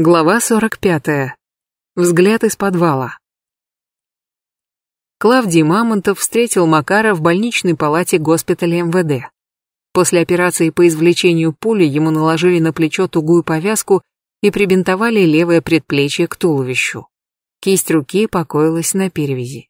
Глава 45. Взгляд из подвала. Клавдий Мамонтов встретил Макара в больничной палате госпиталя МВД. После операции по извлечению пули ему наложили на плечо тугую повязку и прибинтовали левое предплечье к туловищу. Кисть руки покоилась на перевязи.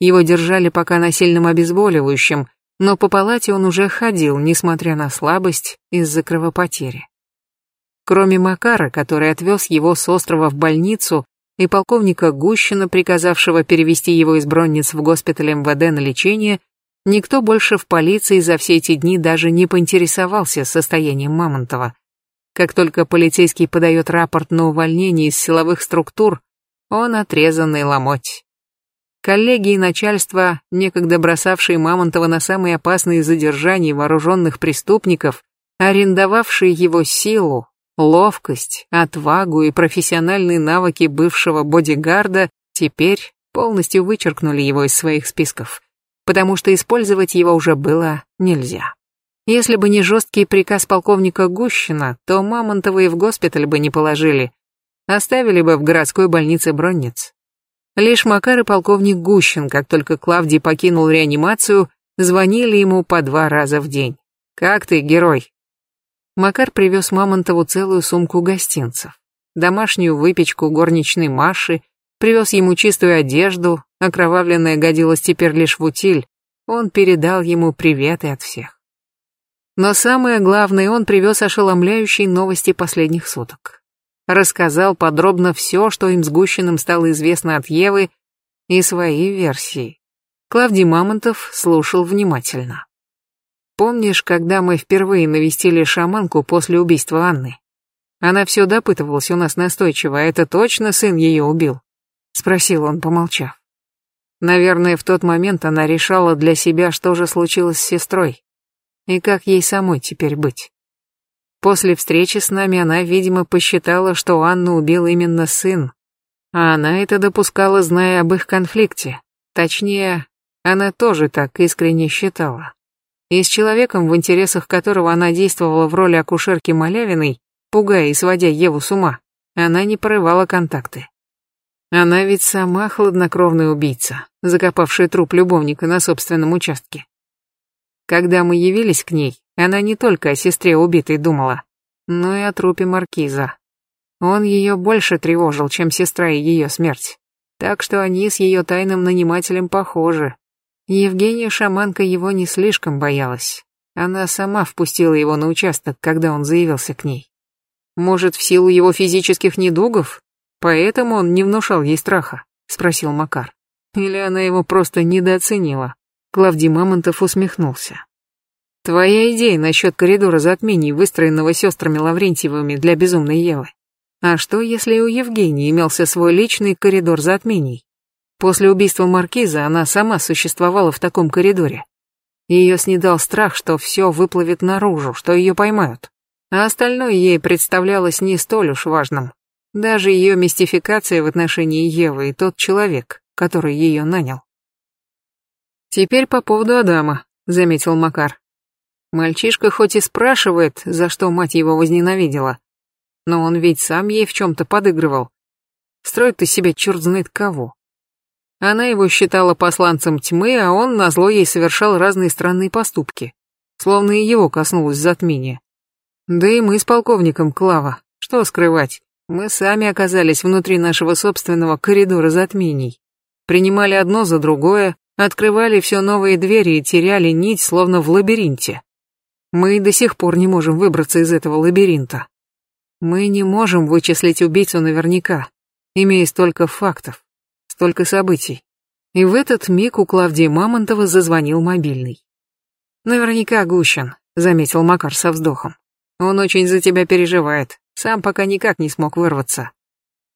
Его держали пока на сильном обезболивающем, но по палате он уже ходил, несмотря на слабость из-за кровопотери. Кроме Макара, который отвез его с острова в больницу, и полковника Гущина, приказавшего перевести его из Бронниц в госпиталь МВД на лечение, никто больше в полиции за все эти дни даже не поинтересовался состоянием Мамонтова. Как только полицейский подает рапорт на увольнение из силовых структур, он отрезанный ломоть. Коллеги и начальство, некогда бросавшие Мамонтова на самые опасные задержания вооруженных преступников, арендовавшие его силу, Ловкость, отвагу и профессиональные навыки бывшего бодигарда теперь полностью вычеркнули его из своих списков, потому что использовать его уже было нельзя. Если бы не жесткий приказ полковника Гущина, то Мамонтова и в госпиталь бы не положили, оставили бы в городской больнице Бронниц. Лишь Макар и полковник Гущин, как только Клавдий покинул реанимацию, звонили ему по два раза в день. «Как ты, герой? Макар привез Мамонтову целую сумку гостинцев. Домашнюю выпечку горничной Маши, привез ему чистую одежду, окровавленная годилась теперь лишь в утиль. Он передал ему приветы от всех. Но самое главное, он привез ошеломляющие новости последних суток. Рассказал подробно все, что им с Гущиным стало известно от Евы, и свои версии. Клавдий Мамонтов слушал внимательно. Помнишь, когда мы впервые навестили шаманку после убийства Анны? Она все допытывалась у нас настойчиво, а это точно сын ее убил? Спросил он, помолчав. Наверное, в тот момент она решала для себя, что же случилось с сестрой. И как ей самой теперь быть. После встречи с нами она, видимо, посчитала, что Анну убил именно сын. А она это допускала, зная об их конфликте. Точнее, она тоже так искренне считала и с человеком, в интересах которого она действовала в роли акушерки Малявиной, пугая и сводя Еву с ума, она не порывала контакты. Она ведь сама хладнокровная убийца, закопавшая труп любовника на собственном участке. Когда мы явились к ней, она не только о сестре убитой думала, но и о трупе маркиза. Он ее больше тревожил, чем сестра и ее смерть. Так что они с ее тайным нанимателем похожи, Евгения шаманка его не слишком боялась. Она сама впустила его на участок, когда он заявился к ней. Может, в силу его физических недугов? Поэтому он не внушал ей страха, спросил Макар. Или она его просто недооценила? Клавдий Мамонтов усмехнулся. Твоя идея насчет коридора затмений, выстроенного сестрами Лаврентьевыми для безумной Евы. А что, если у Евгении имелся свой личный коридор затмений? После убийства Маркиза она сама существовала в таком коридоре. Ее снедал страх, что все выплывет наружу, что ее поймают. А остальное ей представлялось не столь уж важным. Даже ее мистификация в отношении Евы и тот человек, который ее нанял. «Теперь по поводу Адама», — заметил Макар. Мальчишка хоть и спрашивает, за что мать его возненавидела, но он ведь сам ей в чем-то подыгрывал. Строит из себя черт знает кого. Она его считала посланцем тьмы, а он назло ей совершал разные странные поступки. Словно и его коснулось затмения. Да и мы с полковником Клава, что скрывать, мы сами оказались внутри нашего собственного коридора затмений. Принимали одно за другое, открывали все новые двери и теряли нить, словно в лабиринте. Мы до сих пор не можем выбраться из этого лабиринта. Мы не можем вычислить убийцу наверняка, имея столько фактов столько событий. И в этот миг у Клавдии Мамонтова зазвонил мобильный. «Наверняка Гущин», — заметил Макар со вздохом. «Он очень за тебя переживает, сам пока никак не смог вырваться».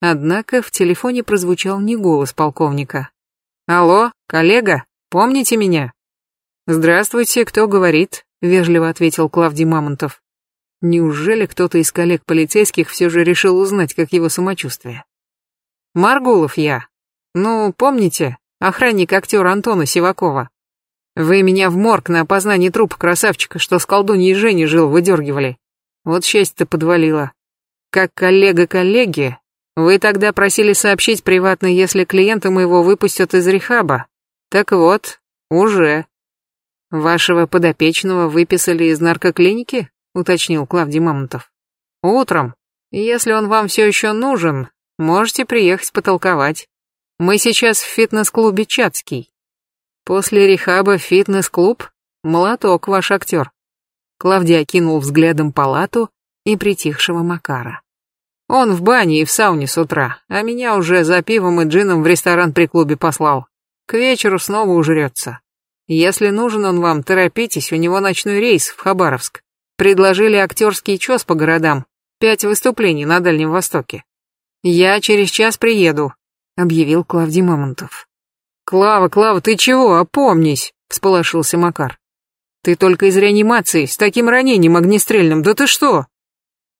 Однако в телефоне прозвучал не голос полковника. «Алло, коллега, помните меня?» «Здравствуйте, кто говорит?» — вежливо ответил Клавдий Мамонтов. Неужели кто-то из коллег полицейских все же решил узнать, как его самочувствие? «Маргулов я», ну, помните, охранник актера Антона Сивакова? Вы меня в морг на опознание трупа красавчика, что с колдуньей Женей жил, выдергивали. Вот счастье-то подвалило. как коллега коллеги, вы тогда просили сообщить приватно, если клиента моего выпустят из рехаба. Так вот, уже. Вашего подопечного выписали из наркоклиники? Уточнил Клавдий Мамонтов. Утром. Если он вам все еще нужен, можете приехать потолковать. Мы сейчас в фитнес-клубе Чацкий. После рехаба фитнес-клуб? Молоток ваш актер. Клавдий окинул взглядом палату и притихшего Макара. Он в бане и в сауне с утра, а меня уже за пивом и джином в ресторан при клубе послал. К вечеру снова ужрется. Если нужен он вам, торопитесь, у него ночной рейс в Хабаровск. Предложили актерский чес по городам. Пять выступлений на Дальнем Востоке. Я через час приеду, объявил Клавдий Мамонтов. Клава, Клава, ты чего, опомнись, всполошился Макар. Ты только из реанимации, с таким ранением огнестрельным, да ты что?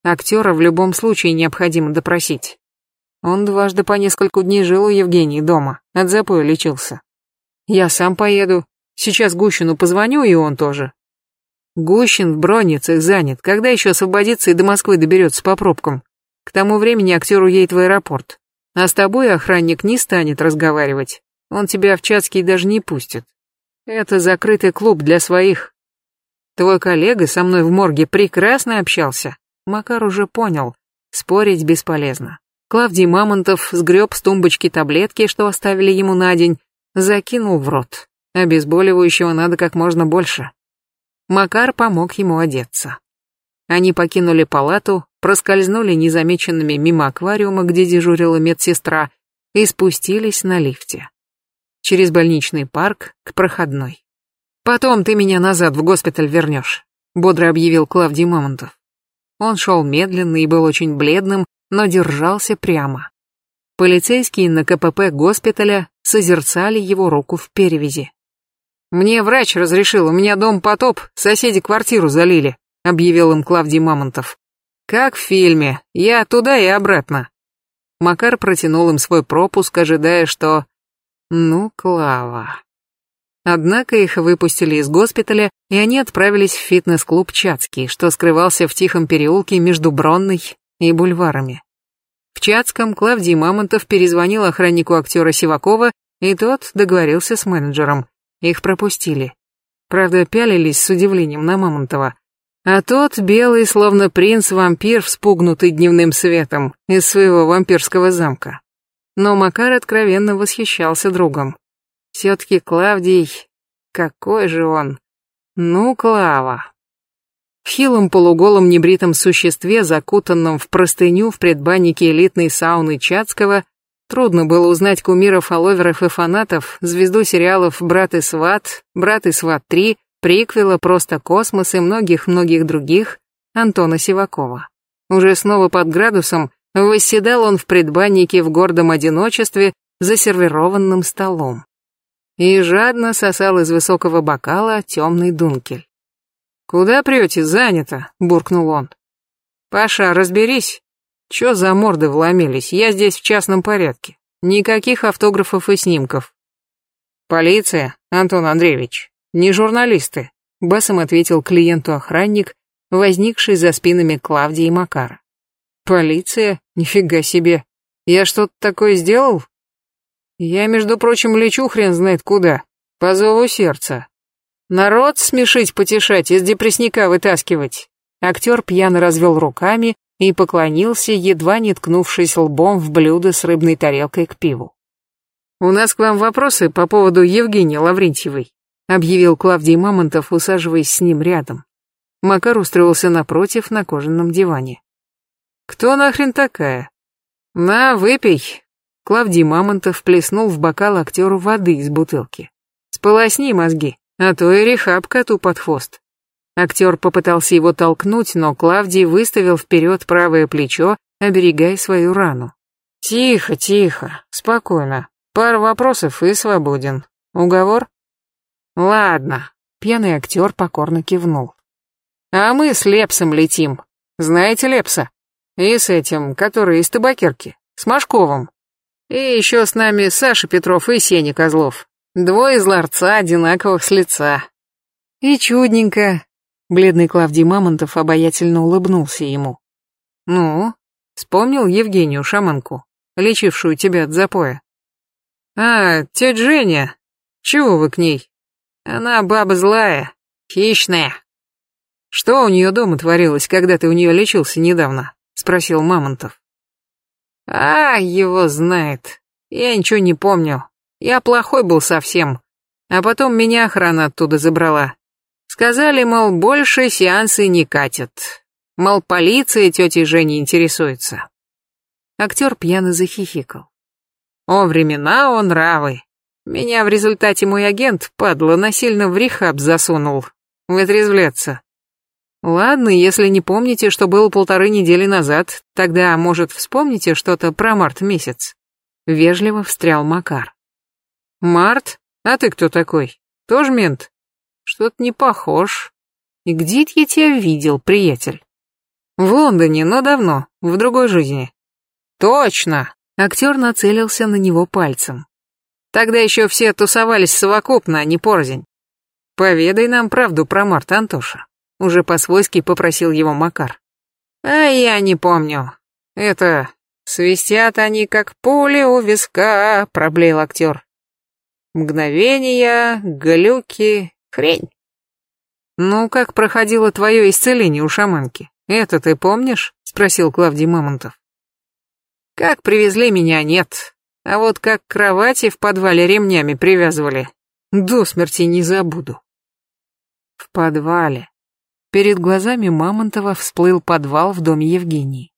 Актера в любом случае необходимо допросить. Он дважды по несколько дней жил у Евгении дома, от запоя лечился. Я сам поеду. Сейчас Гущину позвоню, и он тоже. Гущин в бронницах занят, когда еще освободится и до Москвы доберется по пробкам. К тому времени актер уедет в аэропорт. А с тобой охранник не станет разговаривать. Он тебя в Чацкий даже не пустит. Это закрытый клуб для своих. Твой коллега со мной в морге прекрасно общался. Макар уже понял, спорить бесполезно. Клавдий Мамонтов сгреб с тумбочки таблетки, что оставили ему на день, закинул в рот. Обезболивающего надо как можно больше. Макар помог ему одеться. Они покинули палату, проскользнули незамеченными мимо аквариума, где дежурила медсестра, и спустились на лифте. Через больничный парк к проходной. «Потом ты меня назад в госпиталь вернешь», — бодро объявил Клавдий Мамонтов. Он шел медленно и был очень бледным, но держался прямо. Полицейские на КПП госпиталя созерцали его руку в перевязи. «Мне врач разрешил, у меня дом потоп, соседи квартиру залили», объявил им Клавдий Мамонтов. «Как в фильме, я туда и обратно». Макар протянул им свой пропуск, ожидая, что... Ну, Клава... Однако их выпустили из госпиталя, и они отправились в фитнес-клуб Чацкий, что скрывался в тихом переулке между Бронной и бульварами. В Чацком Клавдий Мамонтов перезвонил охраннику актера Сивакова, и тот договорился с менеджером. Их пропустили. Правда, пялились с удивлением на Мамонтова. А тот, белый, словно принц-вампир, вспугнутый дневным светом из своего вампирского замка. Но Макар откровенно восхищался другом. Все-таки Клавдий... Какой же он? Ну, Клава. В хилом полуголом небритом существе, закутанном в простыню в предбаннике элитной сауны Чацкого, трудно было узнать кумиров, фолловеров и фанатов, звезду сериалов «Брат и сват», «Брат и сват 3», приквела «Просто космос» и многих-многих других Антона Сивакова. Уже снова под градусом восседал он в предбаннике в гордом одиночестве за сервированным столом и жадно сосал из высокого бокала темный дункель. «Куда прете? Занято», — буркнул он. «Паша, разберись. Чё за морды вломились? Я здесь в частном порядке. Никаких автографов и снимков». «Полиция, Антон Андреевич, не журналисты», — басом ответил клиенту охранник, возникший за спинами Клавдии и Макара. «Полиция? Нифига себе. Я что-то такое сделал?» Я, между прочим, лечу хрен знает куда, по зову сердца. Народ смешить, потешать, из депрессника вытаскивать. Актер пьяно развел руками и поклонился, едва не ткнувшись лбом в блюдо с рыбной тарелкой к пиву. «У нас к вам вопросы по поводу Евгении Лаврентьевой», объявил Клавдий Мамонтов, усаживаясь с ним рядом. Макар устроился напротив на кожаном диване. «Кто нахрен такая?» «На, выпей, Клавдий Мамонтов плеснул в бокал актеру воды из бутылки. «Сполосни мозги, а то и рехаб коту под хвост». Актер попытался его толкнуть, но Клавдий выставил вперед правое плечо, оберегая свою рану. «Тихо, тихо, спокойно. Пара вопросов и свободен. Уговор?» «Ладно», — пьяный актер покорно кивнул. «А мы с Лепсом летим. Знаете Лепса? И с этим, который из табакерки, с Машковым. И еще с нами Саша Петров и Сеня Козлов. Двое из ларца, одинаковых с лица. И чудненько. Бледный Клавдий Мамонтов обаятельно улыбнулся ему. Ну, Вспомнил Евгению шаманку, лечившую тебя от запоя? А, тетя Женя. Чего вы к ней? Она баба злая, хищная. Что у нее дома творилось, когда ты у нее лечился недавно? Спросил Мамонтов. А, его знает. Я ничего не помню. Я плохой был совсем. А потом меня охрана оттуда забрала. Сказали, мол, больше сеансы не катят. Мол, полиция тетей Жени интересуется. Актер пьяно захихикал. О, времена он нравы. Меня в результате мой агент, падла, насильно в рехаб засунул. Вытрезвляться. Ладно, если не помните, что было полторы недели назад, тогда, может, вспомните что-то про март месяц. Вежливо встрял Макар. Март? А ты кто такой? Тоже мент? Что-то не похож. И где я тебя видел, приятель? В Лондоне, но давно, в другой жизни. Точно! Актер нацелился на него пальцем. Тогда еще все тусовались совокупно, а не порознь. Поведай нам правду про Марта, Антоша. Уже по-свойски попросил его Макар. А я не помню. Это... Свистят они, как пули у виска, проблеял актер. Мгновения, глюки, хрень. Ну, как проходило твое исцеление у шаманки? Это ты помнишь? Спросил Клавдий Мамонтов. Как привезли меня, нет. А вот как кровати в подвале ремнями привязывали, до смерти не забуду. В подвале. Перед глазами Мамонтова всплыл подвал в доме Евгении.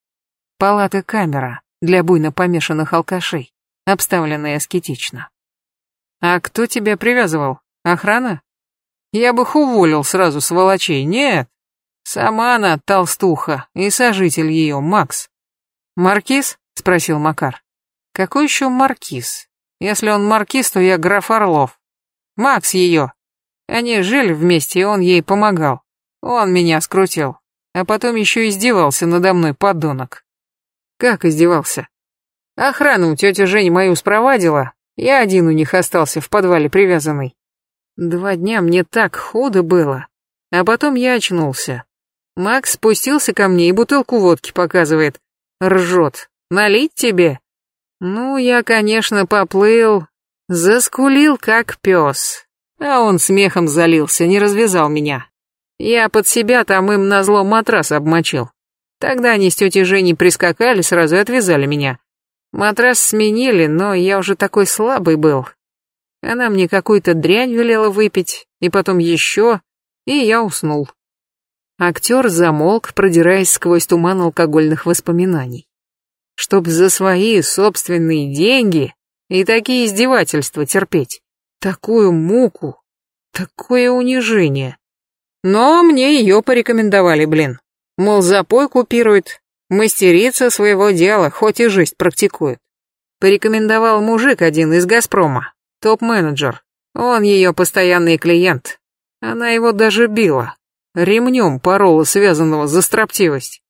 Палата-камера для буйно помешанных алкашей, обставленная аскетично. А кто тебя привязывал? Охрана? Я бы их уволил сразу, сволочей. Нет. Сама она толстуха и сожитель ее, Макс. Маркиз? Спросил Макар. Какой еще маркиз? Если он маркиз, то я граф Орлов. Макс ее. Они жили вместе, и он ей помогал. Он меня скрутил. А потом еще издевался надо мной, подонок. Как издевался? Охрана у тети Жени мою спровадила, я один у них остался в подвале привязанный. Два дня мне так худо было. А потом я очнулся. Макс спустился ко мне и бутылку водки показывает. Ржет. Налить тебе? Ну, я, конечно, поплыл. Заскулил, как пес. А он смехом залился, не развязал меня. Я под себя там им назло матрас обмочил. Тогда они с тетей Женей прискакали, сразу и отвязали меня. Матрас сменили, но я уже такой слабый был. Она мне какую-то дрянь велела выпить, и потом еще, и я уснул. Актер замолк, продираясь сквозь туман алкогольных воспоминаний. Чтоб за свои собственные деньги и такие издевательства терпеть. Такую муку, такое унижение. Но мне ее порекомендовали, блин. Мол, запой купирует, Мастерица своего дела, хоть и жизнь практикует. Порекомендовал мужик один из «Газпрома», топ-менеджер. Он ее постоянный клиент. Она его даже била. Ремнем порола, связанного за строптивость.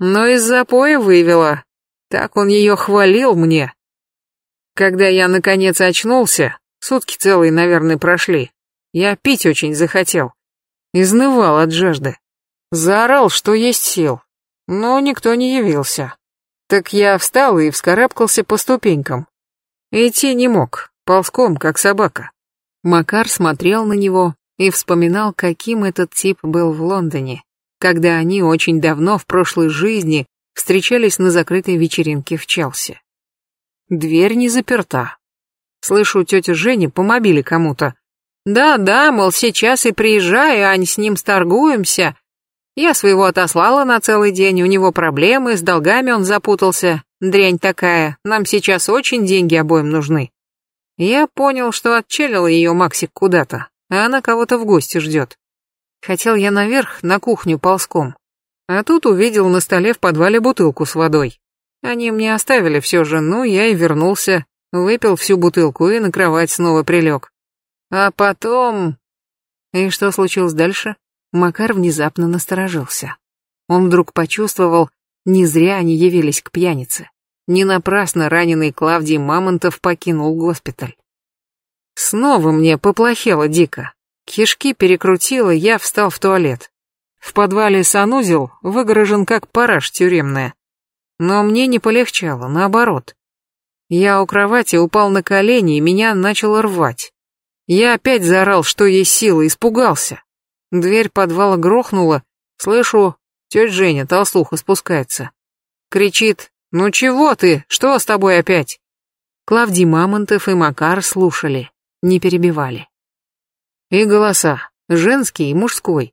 Но из запоя вывела. Так он ее хвалил мне. Когда я наконец очнулся, сутки целые, наверное, прошли, я пить очень захотел. Изнывал от жажды. Заорал, что есть сил но никто не явился. Так я встал и вскарабкался по ступенькам. Идти не мог, ползком, как собака. Макар смотрел на него и вспоминал, каким этот тип был в Лондоне, когда они очень давно в прошлой жизни встречались на закрытой вечеринке в Челси. Дверь не заперта. Слышу, тетя Женя по мобиле кому-то. Да-да, мол, сейчас и приезжай, Ань, с ним сторгуемся, я своего отослала на целый день, у него проблемы, с долгами он запутался. Дрянь такая, нам сейчас очень деньги обоим нужны. Я понял, что отчелил ее Максик куда-то, а она кого-то в гости ждет. Хотел я наверх, на кухню ползком. А тут увидел на столе в подвале бутылку с водой. Они мне оставили все же, ну я и вернулся, выпил всю бутылку и на кровать снова прилег. А потом... И что случилось дальше? Макар внезапно насторожился. Он вдруг почувствовал, не зря они явились к пьянице. Не напрасно раненый Клавдий Мамонтов покинул госпиталь. Снова мне поплохело дико. Кишки перекрутило, я встал в туалет. В подвале санузел выгорожен как параж тюремная. Но мне не полегчало, наоборот. Я у кровати упал на колени и меня начало рвать. Я опять заорал, что есть силы, испугался. Дверь подвала грохнула, слышу, тетя Женя, толстуха, спускается. Кричит, ну чего ты, что с тобой опять? Клавдий Мамонтов и Макар слушали, не перебивали. И голоса, женский и мужской.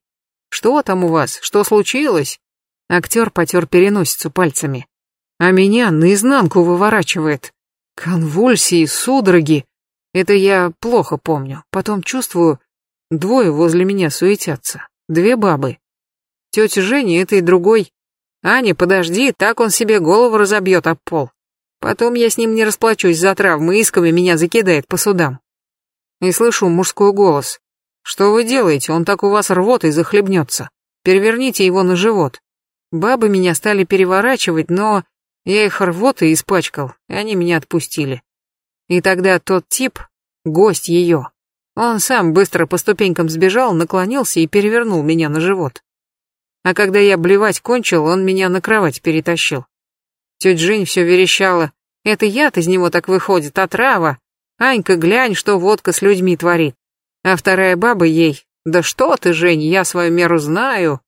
Что там у вас, что случилось? Актер потер переносицу пальцами. А меня наизнанку выворачивает. Конвульсии, судороги. Это я плохо помню. Потом чувствую, двое возле меня суетятся. Две бабы. Тетя Женя, это и другой. Аня, подожди, так он себе голову разобьет об пол. Потом я с ним не расплачусь за травмы, исками меня закидает по судам. И слышу мужской голос. Что вы делаете? Он так у вас рвотой захлебнется. Переверните его на живот. Бабы меня стали переворачивать, но я их рвотой испачкал, и они меня отпустили. И тогда тот тип, гость ее, он сам быстро по ступенькам сбежал, наклонился и перевернул меня на живот. А когда я блевать кончил, он меня на кровать перетащил. Тетя Жень все верещала. Это яд из него так выходит, а трава. Анька, глянь, что водка с людьми творит. А вторая баба ей. Да что ты, Жень, я свою меру знаю.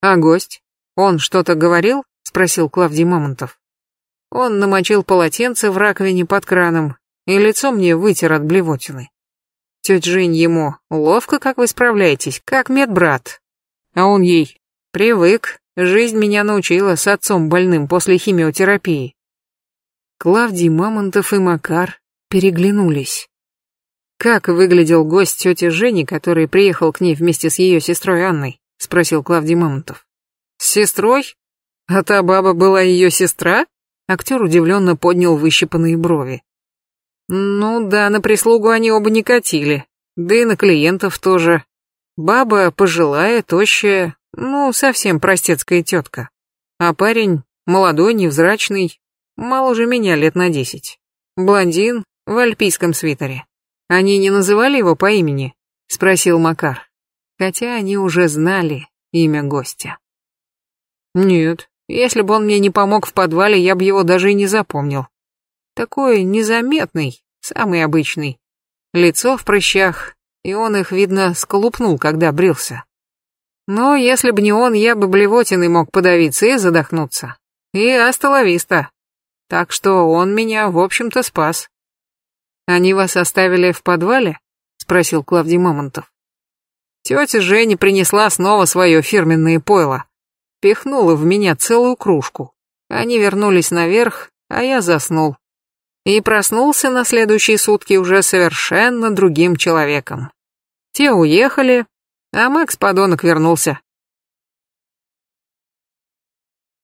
А гость? Он что-то говорил? Спросил Клавдий Мамонтов. Он намочил полотенце в раковине под краном и лицо мне вытер от блевотины. Тетя Жень ему, ловко как вы справляетесь, как медбрат. А он ей, привык, Жизнь меня научила с отцом больным после химиотерапии. Клавдий Мамонтов и Макар переглянулись. «Как выглядел гость тети Жени, который приехал к ней вместе с ее сестрой Анной?» — спросил Клавдий Мамонтов. «С сестрой? А та баба была ее сестра?» Актер удивленно поднял выщипанные брови. «Ну да, на прислугу они оба не катили, да и на клиентов тоже. Баба пожилая, тощая, ну, совсем простецкая тетка. А парень молодой, невзрачный, моложе меня лет на десять. Блондин в альпийском свитере. Они не называли его по имени? Спросил Макар. Хотя они уже знали имя гостя. Нет, если бы он мне не помог в подвале, я бы его даже и не запомнил. Такой незаметный, самый обычный. Лицо в прыщах, и он их, видно, сколупнул, когда брился. Но если бы не он, я бы блевотиной мог подавиться и задохнуться. И астоловиста. Так что он меня, в общем-то, спас. Они вас оставили в подвале? Спросил Клавдий Мамонтов. Тетя Женя принесла снова свое фирменное пойло. Пихнула в меня целую кружку. Они вернулись наверх, а я заснул. И проснулся на следующие сутки уже совершенно другим человеком. Те уехали, а Макс, подонок, вернулся.